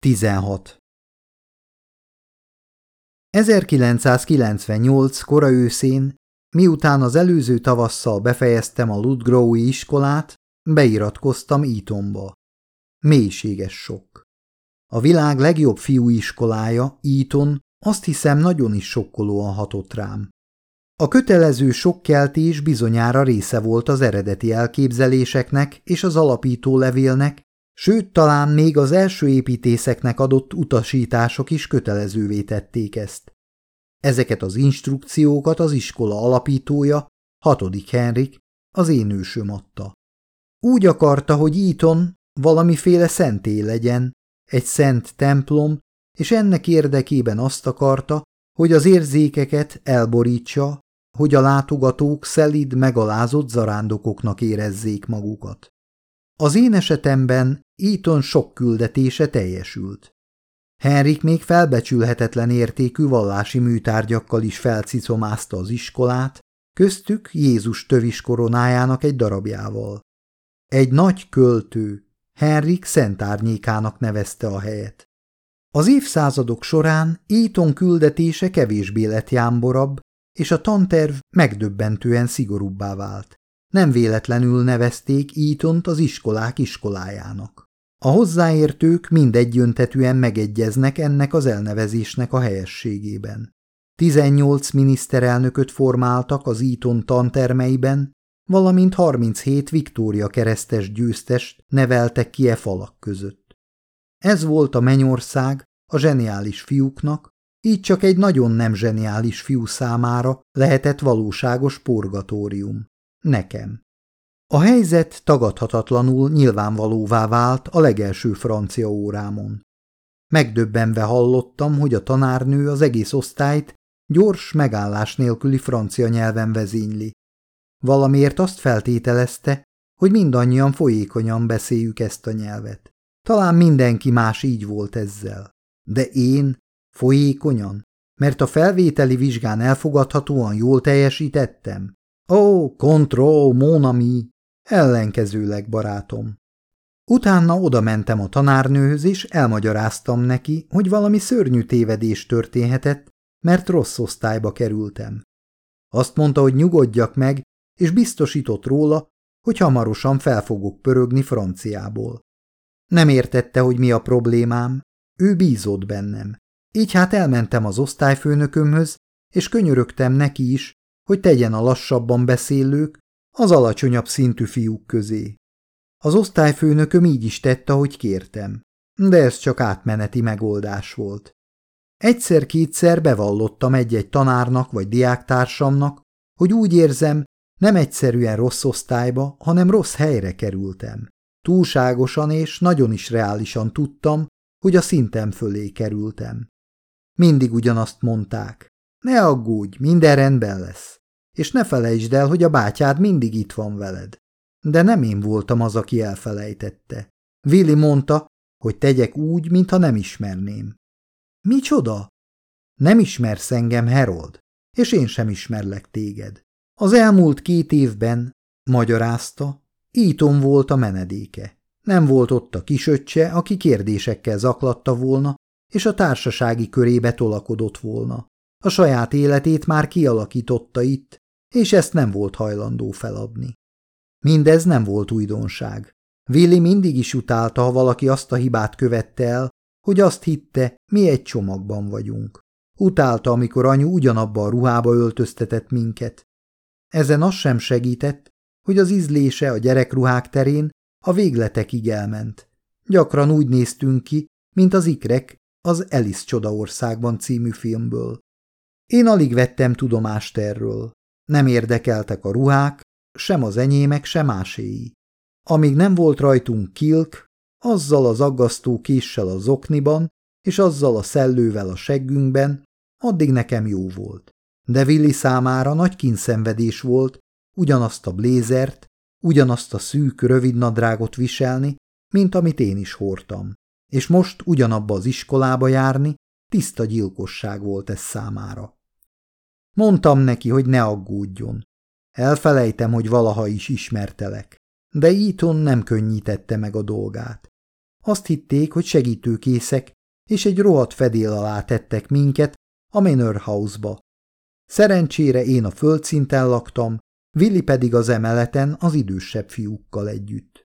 16. 1998 kora őszén, miután az előző tavasszal befejeztem a Ludgrowi iskolát, beiratkoztam Etonba. Mélységes sok. A világ legjobb fiúiskolája, Eton, azt hiszem nagyon is sokkolóan hatott rám. A kötelező sokkeltés bizonyára része volt az eredeti elképzeléseknek és az alapító levélnek, sőt talán még az első építészeknek adott utasítások is kötelezővé tették ezt. Ezeket az instrukciókat az iskola alapítója, hatodik Henrik, az én ősöm adta. Úgy akarta, hogy Eton valamiféle szenté legyen, egy szent templom, és ennek érdekében azt akarta, hogy az érzékeket elborítsa, hogy a látogatók szelid, megalázott zarándokoknak érezzék magukat. Az én esetemben Eton sok küldetése teljesült. Henrik még felbecsülhetetlen értékű vallási műtárgyakkal is felcicomázta az iskolát, köztük Jézus tövis koronájának egy darabjával. Egy nagy költő, Henrik Szent Árnyékának nevezte a helyet. Az évszázadok során Eton küldetése kevésbé lett jámborabb, és a tanterv megdöbbentően szigorúbbá vált. Nem véletlenül nevezték Ítont az iskolák iskolájának. A hozzáértők mindegyöntetűen megegyeznek ennek az elnevezésnek a helyességében. 18 miniszterelnököt formáltak az Íton tantermeiben, valamint 37 Viktória keresztes győztest neveltek ki e falak között. Ez volt a mennyország a zseniális fiúknak, így csak egy nagyon nem zseniális fiú számára lehetett valóságos purgatórium. Nekem. A helyzet tagadhatatlanul nyilvánvalóvá vált a legelső francia órámon. Megdöbbenve hallottam, hogy a tanárnő az egész osztályt gyors megállás nélküli francia nyelven vezényli. Valamiért azt feltételezte, hogy mindannyian folyékonyan beszéljük ezt a nyelvet. Talán mindenki más így volt ezzel. De én folyékonyan, mert a felvételi vizsgán elfogadhatóan jól teljesítettem. Ó, control, mon ami, ellenkezőleg barátom. Utána oda mentem a tanárnőhöz, és elmagyaráztam neki, hogy valami szörnyű tévedés történhetett, mert rossz osztályba kerültem. Azt mondta, hogy nyugodjak meg, és biztosított róla, hogy hamarosan fel fogok pörögni franciából. Nem értette, hogy mi a problémám, ő bízott bennem. Így hát elmentem az osztályfőnökömhöz, és könyörögtem neki is, hogy tegyen a lassabban beszélők az alacsonyabb szintű fiúk közé. Az osztályfőnököm így is tette, ahogy kértem, de ez csak átmeneti megoldás volt. Egyszer-kétszer bevallottam egy-egy tanárnak vagy diáktársamnak, hogy úgy érzem, nem egyszerűen rossz osztályba, hanem rossz helyre kerültem. Túlságosan és nagyon is reálisan tudtam, hogy a szintem fölé kerültem. Mindig ugyanazt mondták. Ne aggódj, minden rendben lesz. És ne felejtsd el, hogy a bátyád mindig itt van veled. De nem én voltam az, aki elfelejtette. Willi mondta, hogy tegyek úgy, mintha nem ismerném. Micsoda? Nem ismersz engem, Herold, és én sem ismerlek téged. Az elmúlt két évben, magyarázta, Íton volt a menedéke. Nem volt ott a kisöccse, aki kérdésekkel zaklatta volna, és a társasági körébe tolakodott volna. A saját életét már kialakította itt, és ezt nem volt hajlandó feladni. Mindez nem volt újdonság. Willi mindig is utálta, ha valaki azt a hibát követte el, hogy azt hitte, mi egy csomagban vagyunk. Utálta, amikor anyu ugyanabba a ruhába öltöztetett minket. Ezen az sem segített, hogy az ízlése a gyerekruhák terén a végletekig elment. Gyakran úgy néztünk ki, mint az ikrek az Alice Csodaországban című filmből. Én alig vettem tudomást erről. Nem érdekeltek a ruhák, sem az enyémek, sem máséi. Amíg nem volt rajtunk kilk, azzal az aggasztó késsel az okniban, és azzal a szellővel a seggünkben, addig nekem jó volt. De Willi számára nagy kínszenvedés volt ugyanazt a blézert, ugyanazt a szűk, rövid nadrágot viselni, mint amit én is hordtam és most ugyanabba az iskolába járni tiszta gyilkosság volt ez számára. Mondtam neki, hogy ne aggódjon. Elfelejtem, hogy valaha is ismertelek, de Eton nem könnyítette meg a dolgát. Azt hitték, hogy segítőkészek, és egy rohadt fedél alá tettek minket a Manor House-ba. Szerencsére én a földszinten laktam, Willi pedig az emeleten az idősebb fiúkkal együtt.